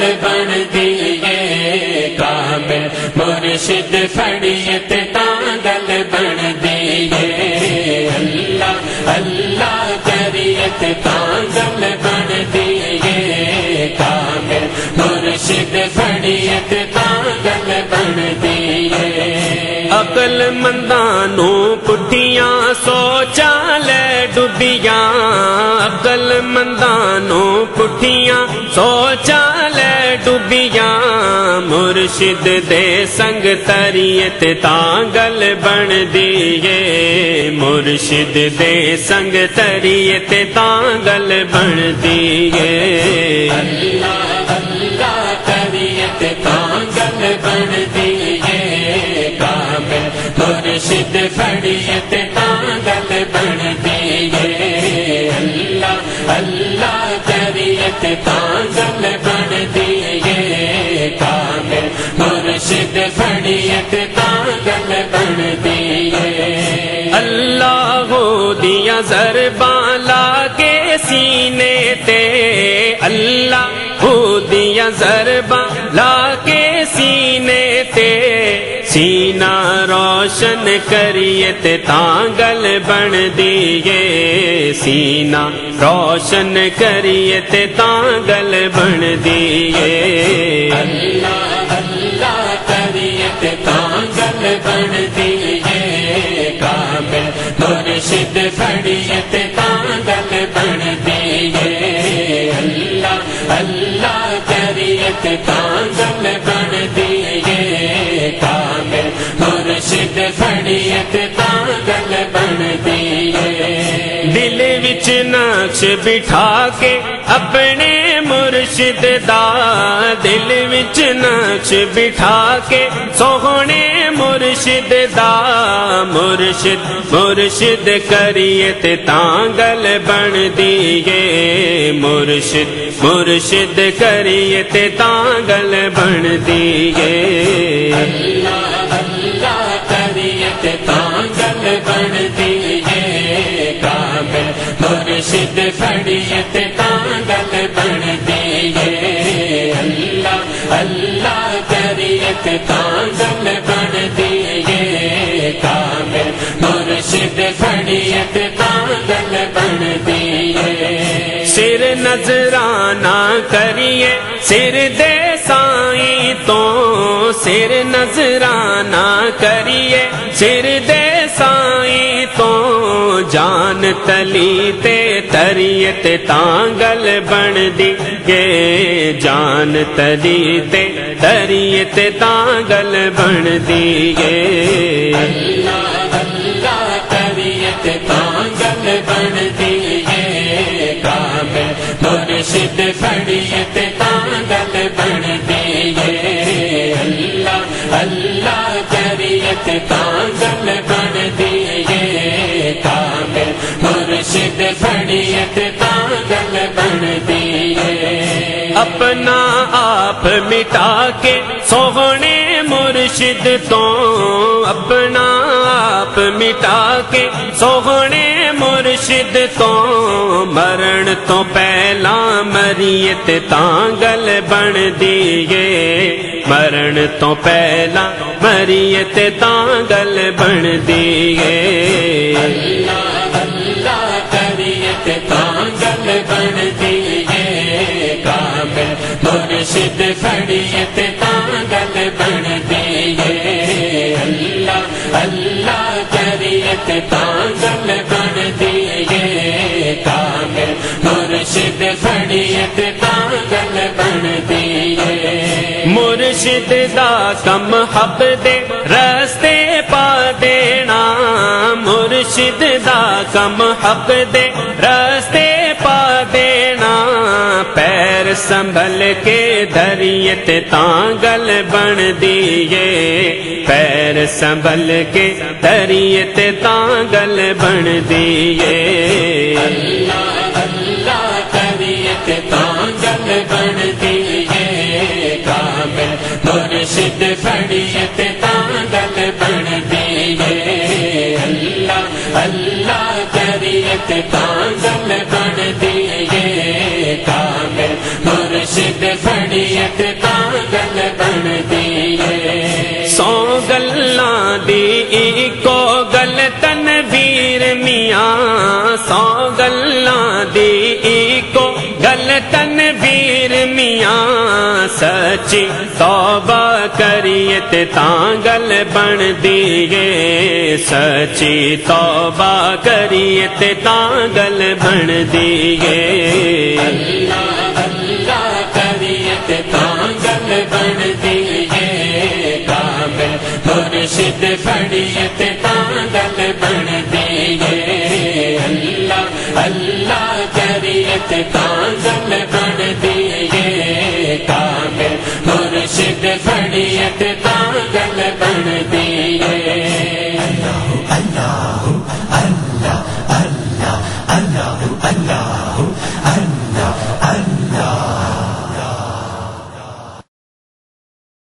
گل بن دیے کعب مرشد فریت تانگل بن دیے اللہ اللہ کریت تانگل بن دیے کعب مرشد فریت تانگل بن دیے عقل مندانوں پٹیاں سوچا لے ڈبیاں عقل مندانوں پٹیاں سوچا لے ڈبیاں مرشد دے سنگ تریت تانگل بن دیے مرشد دے سنگ تریت تانگل بن دیے اللہ اللہ کریت تانگل بن دیے کامل مرشد فڑیت کریت بن دیے کامل مرشد بن دیے اللہ ہو دیا زربالا کے سینے تے، اللہ ہو دیا زربالا کے سینے تے سینا روشن کریت تانگل بن دیے سینا روشن کریت تانگل بن دیے اللہ اللہ کریت تانگل بن دیے کامل مرشد فڑیت تانگل بن دیے اللہ اللہ کریت تانگل بن دیے مرشد فڑیت تانگل بن دیے دل وچ نقش بٹھا کے اپنے مرشد دا دل وچ نقش بٹھا کے سوہنے مرشد دا مرشد مرشد کریت تانگل بن دیے مرشد مرشد کریت تانگل بن دیے اللہ اللہ کریت تانگل بن دیے کامل مرشد فڑیت تانگل بن دیے اللہ اللہ کریت تانگل بن دیے کامل مرشد فڑیت تانگل بن دیے سر نظرانہ کریے، سر دے سر نظرانہ کریے، سر دے سائیں تو جان تلی تے تریت تانگل بن دی گے جان تلی تے تریت تانگل بن دی گے اللہ اللہ کریت تانگل بن دیے کامل مرشد فڑیت تانگل کریت تانگل بن دیے کامل مرشد فڑیت تانگل بن دیے اپنا آپ مٹا کے سوہنے مرشد تو اپنا آپ مٹا کے سوہنے مرشد تو مرن تو پہلا مریت تانگل بن دیے مرن تو پہلا مریت تانگل بن دیے اللہ اللہ کریت تانگل بن دیے کامل مرشد فڑیت تانگل بن دیے اللہ اللہ کریت تانگل بن مرشد دا کم حب دے رستے پا دینا، مرشد دا کم حب دے رستے پا دینا۔ پیر سنبھل کے دریت تانگل بن دیے پیر سنبھل کے دریت تانگل بن دیے مرشد تاندل بن دیے اللہ اللہ کریت تاندل بن دیے کامل مرشد فڑیت تاندل بن دیے سچی توبہ کریے تے تانگل بن دیے سچی توبہ کریے تے تانگل بن دیے اللہ اللہ کریت تانگل بن دیے کامل مرشد بڑیت تانگل بن دیے اللہ اللہ کریت تانگل بن مرشد بڑیت تانگل بن دیے اللہ